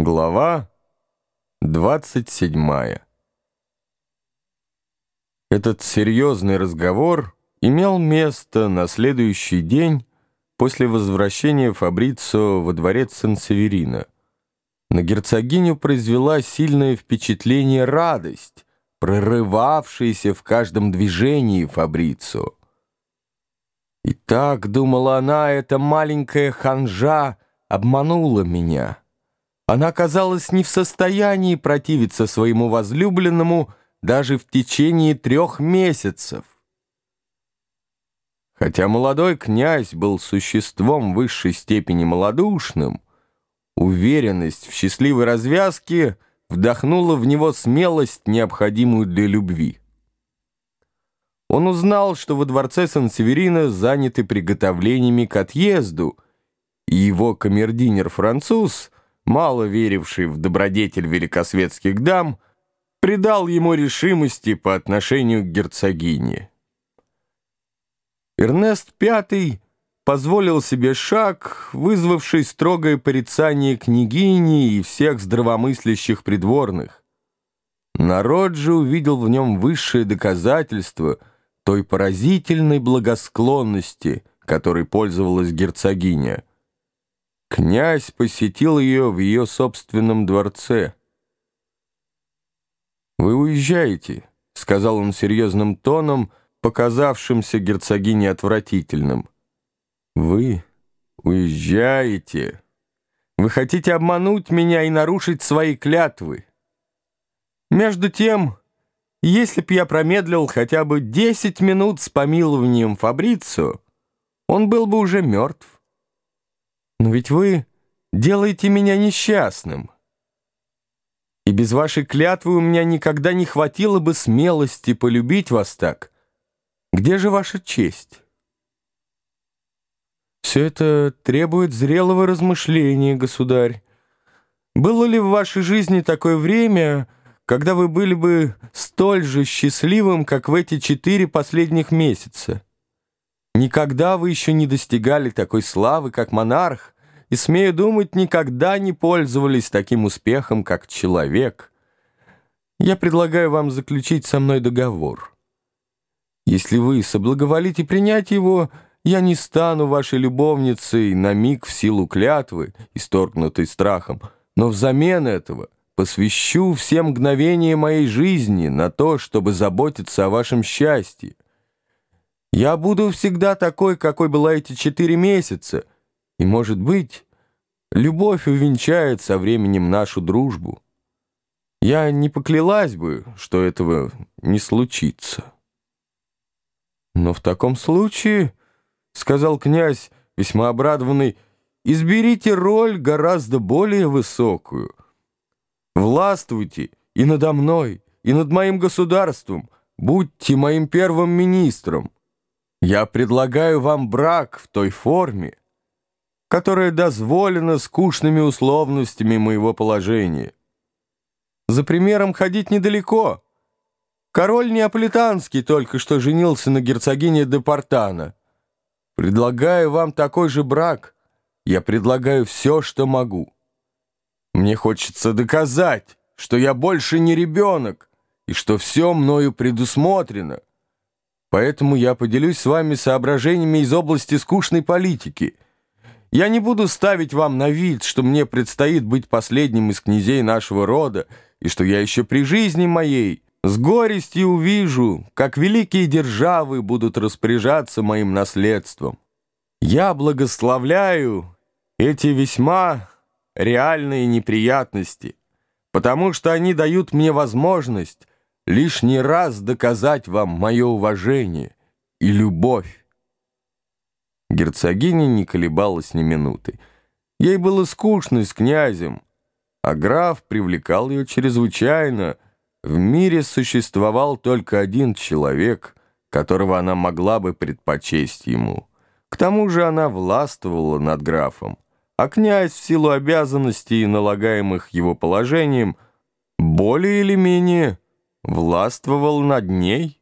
Глава 27 Этот серьезный разговор имел место на следующий день после возвращения Фабрицио во дворец Сан-Северино. На герцогиню произвела сильное впечатление радость, прорывавшаяся в каждом движении Фабрицио. И так, думала она, эта маленькая ханжа обманула меня. Она оказалась не в состоянии противиться своему возлюбленному даже в течение трех месяцев. Хотя молодой князь был существом высшей степени малодушным, уверенность в счастливой развязке вдохнула в него смелость, необходимую для любви. Он узнал, что во дворце Сан-Северино заняты приготовлениями к отъезду, и его камердинер-француз, мало веривший в добродетель великосветских дам, придал ему решимости по отношению к герцогине. Эрнест V позволил себе шаг, вызвавший строгое порицание княгини и всех здравомыслящих придворных. Народ же увидел в нем высшее доказательство — той поразительной благосклонности, которой пользовалась герцогиня. Князь посетил ее в ее собственном дворце. «Вы уезжаете», — сказал он серьезным тоном, показавшимся герцогине отвратительным. «Вы уезжаете. Вы хотите обмануть меня и нарушить свои клятвы. Между тем, если б я промедлил хотя бы десять минут с помилованием Фабрицу, он был бы уже мертв. Но ведь вы делаете меня несчастным. И без вашей клятвы у меня никогда не хватило бы смелости полюбить вас так. Где же ваша честь? Все это требует зрелого размышления, государь. Было ли в вашей жизни такое время когда вы были бы столь же счастливым, как в эти четыре последних месяца. Никогда вы еще не достигали такой славы, как монарх, и, смею думать, никогда не пользовались таким успехом, как человек. Я предлагаю вам заключить со мной договор. Если вы соблаговолите принять его, я не стану вашей любовницей на миг в силу клятвы, исторгнутой страхом, но взамен этого — посвящу все мгновения моей жизни на то, чтобы заботиться о вашем счастье. Я буду всегда такой, какой была эти четыре месяца, и, может быть, любовь увенчает со временем нашу дружбу. Я не поклялась бы, что этого не случится. Но в таком случае, — сказал князь, весьма обрадованный, — изберите роль гораздо более высокую — Властвуйте и надо мной, и над моим государством. Будьте моим первым министром. Я предлагаю вам брак в той форме, которая дозволена скучными условностями моего положения. За примером ходить недалеко. Король Неаполитанский только что женился на герцогине де Портана. Предлагаю вам такой же брак. Я предлагаю все, что могу. Мне хочется доказать, что я больше не ребенок и что все мною предусмотрено. Поэтому я поделюсь с вами соображениями из области скучной политики. Я не буду ставить вам на вид, что мне предстоит быть последним из князей нашего рода, и что я еще при жизни моей с горестью увижу, как великие державы будут распоряжаться моим наследством. Я благословляю эти весьма реальные неприятности, потому что они дают мне возможность лишний раз доказать вам мое уважение и любовь. Герцогиня не колебалась ни минуты. Ей было скучно с князем, а граф привлекал ее чрезвычайно. В мире существовал только один человек, которого она могла бы предпочесть ему. К тому же она властвовала над графом а князь в силу обязанностей, налагаемых его положением, более или менее властвовал над ней.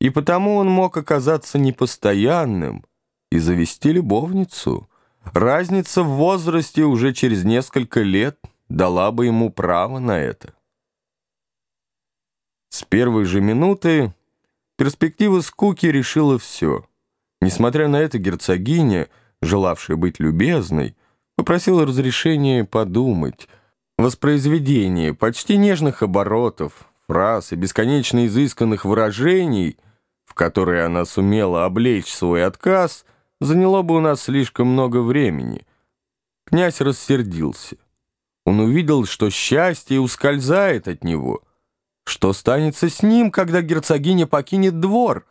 И потому он мог оказаться непостоянным и завести любовницу, разница в возрасте уже через несколько лет дала бы ему право на это. С первой же минуты перспектива скуки решила все. Несмотря на это, герцогиня, желавшая быть любезной, попросила разрешения подумать. Воспроизведение почти нежных оборотов, фраз и бесконечно изысканных выражений, в которые она сумела облечь свой отказ, заняло бы у нас слишком много времени. Князь рассердился. Он увидел, что счастье ускользает от него — что станется с ним, когда герцогиня покинет двор?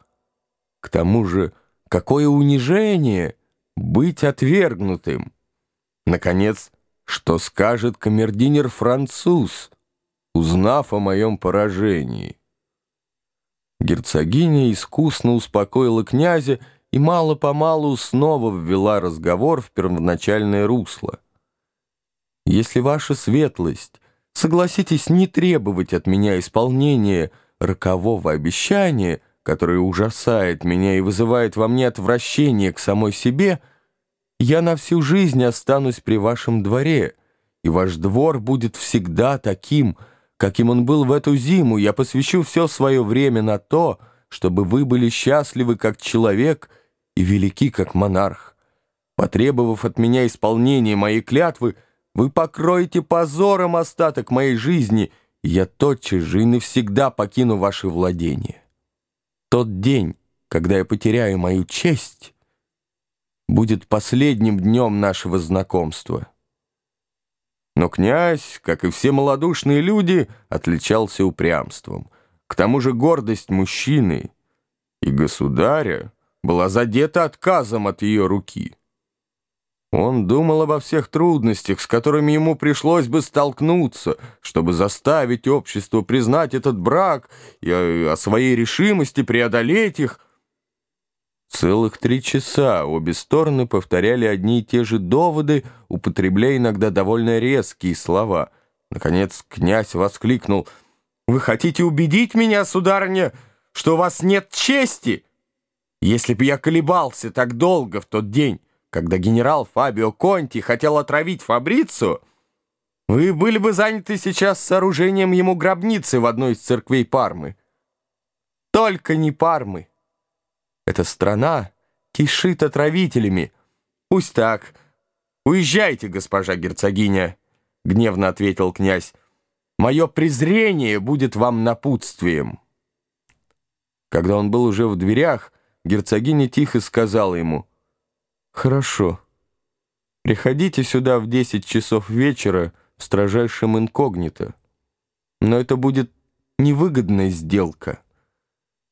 К тому же, какое унижение быть отвергнутым! Наконец, что скажет камердинер-француз, узнав о моем поражении? Герцогиня искусно успокоила князя и мало-помалу снова ввела разговор в первоначальное русло. «Если ваша светлость Согласитесь не требовать от меня исполнения рокового обещания, которое ужасает меня и вызывает во мне отвращение к самой себе, я на всю жизнь останусь при вашем дворе, и ваш двор будет всегда таким, каким он был в эту зиму. Я посвящу все свое время на то, чтобы вы были счастливы как человек и велики как монарх. Потребовав от меня исполнения моей клятвы, вы покроете позором остаток моей жизни, и я тотчас же и навсегда покину ваши владения. Тот день, когда я потеряю мою честь, будет последним днем нашего знакомства. Но князь, как и все малодушные люди, отличался упрямством. К тому же гордость мужчины и государя была задета отказом от ее руки. Он думал обо всех трудностях, с которыми ему пришлось бы столкнуться, чтобы заставить общество признать этот брак и о своей решимости преодолеть их. Целых три часа обе стороны повторяли одни и те же доводы, употребляя иногда довольно резкие слова. Наконец князь воскликнул «Вы хотите убедить меня, сударыня, что у вас нет чести? Если бы я колебался так долго в тот день, когда генерал Фабио Конти хотел отравить Фабрицу, вы были бы заняты сейчас сооружением ему гробницы в одной из церквей Пармы. Только не Пармы. Эта страна кишит отравителями. Пусть так. Уезжайте, госпожа герцогиня, — гневно ответил князь. Мое презрение будет вам напутствием. Когда он был уже в дверях, герцогиня тихо сказала ему — «Хорошо. Приходите сюда в 10 часов вечера в строжайшем инкогнито. Но это будет невыгодная сделка.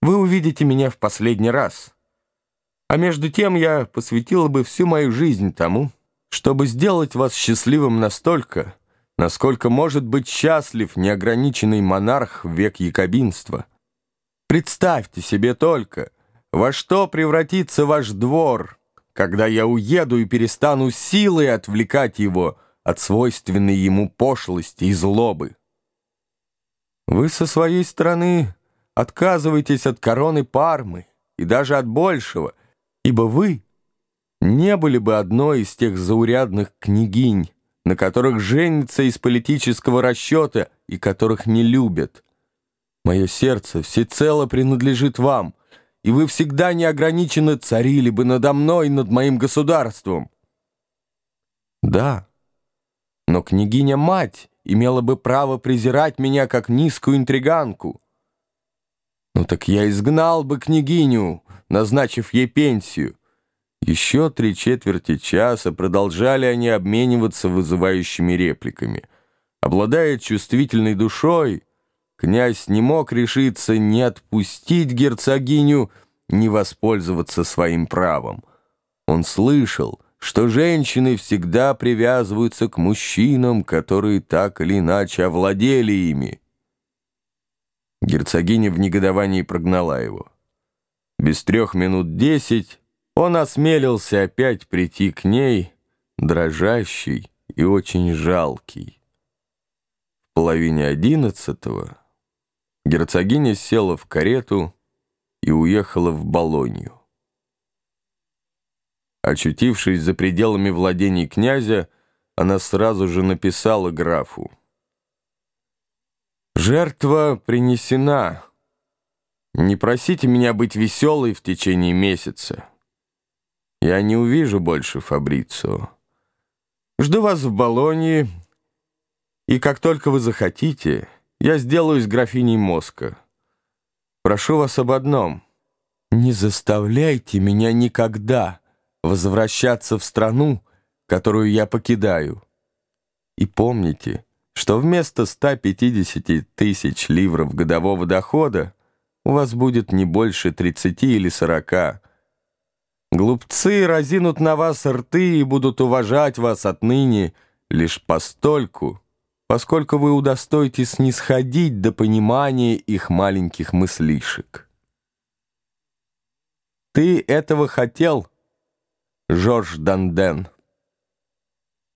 Вы увидите меня в последний раз. А между тем я посвятила бы всю мою жизнь тому, чтобы сделать вас счастливым настолько, насколько может быть счастлив неограниченный монарх в век якобинства. Представьте себе только, во что превратится ваш двор» когда я уеду и перестану силой отвлекать его от свойственной ему пошлости и злобы. Вы со своей стороны отказываетесь от короны Пармы и даже от большего, ибо вы не были бы одной из тех заурядных княгинь, на которых женятся из политического расчета и которых не любят. Мое сердце всецело принадлежит вам — и вы всегда неограниченно царили бы надо мной, над моим государством. Да, но княгиня-мать имела бы право презирать меня как низкую интриганку. Ну так я изгнал бы княгиню, назначив ей пенсию. Еще три четверти часа продолжали они обмениваться вызывающими репликами. Обладая чувствительной душой, Князь не мог решиться не отпустить герцогиню, не воспользоваться своим правом. Он слышал, что женщины всегда привязываются к мужчинам, которые так или иначе овладели ими. Герцогиня в негодовании прогнала его. Без трех минут десять он осмелился опять прийти к ней, дрожащий и очень жалкий. В половине одиннадцатого Герцогиня села в карету и уехала в Болонью. Очутившись за пределами владений князя, она сразу же написала графу. «Жертва принесена. Не просите меня быть веселой в течение месяца. Я не увижу больше Фабрицио. Жду вас в Болонии, и как только вы захотите, я сделаюсь графиней Моска. Прошу вас об одном. Не заставляйте меня никогда возвращаться в страну, которую я покидаю. И помните, что вместо 150 тысяч ливров годового дохода у вас будет не больше 30 или 40. Глупцы разинут на вас рты и будут уважать вас отныне лишь постольку, поскольку вы удостоитесь снисходить до понимания их маленьких мыслишек. Ты этого хотел, Жорж Данден?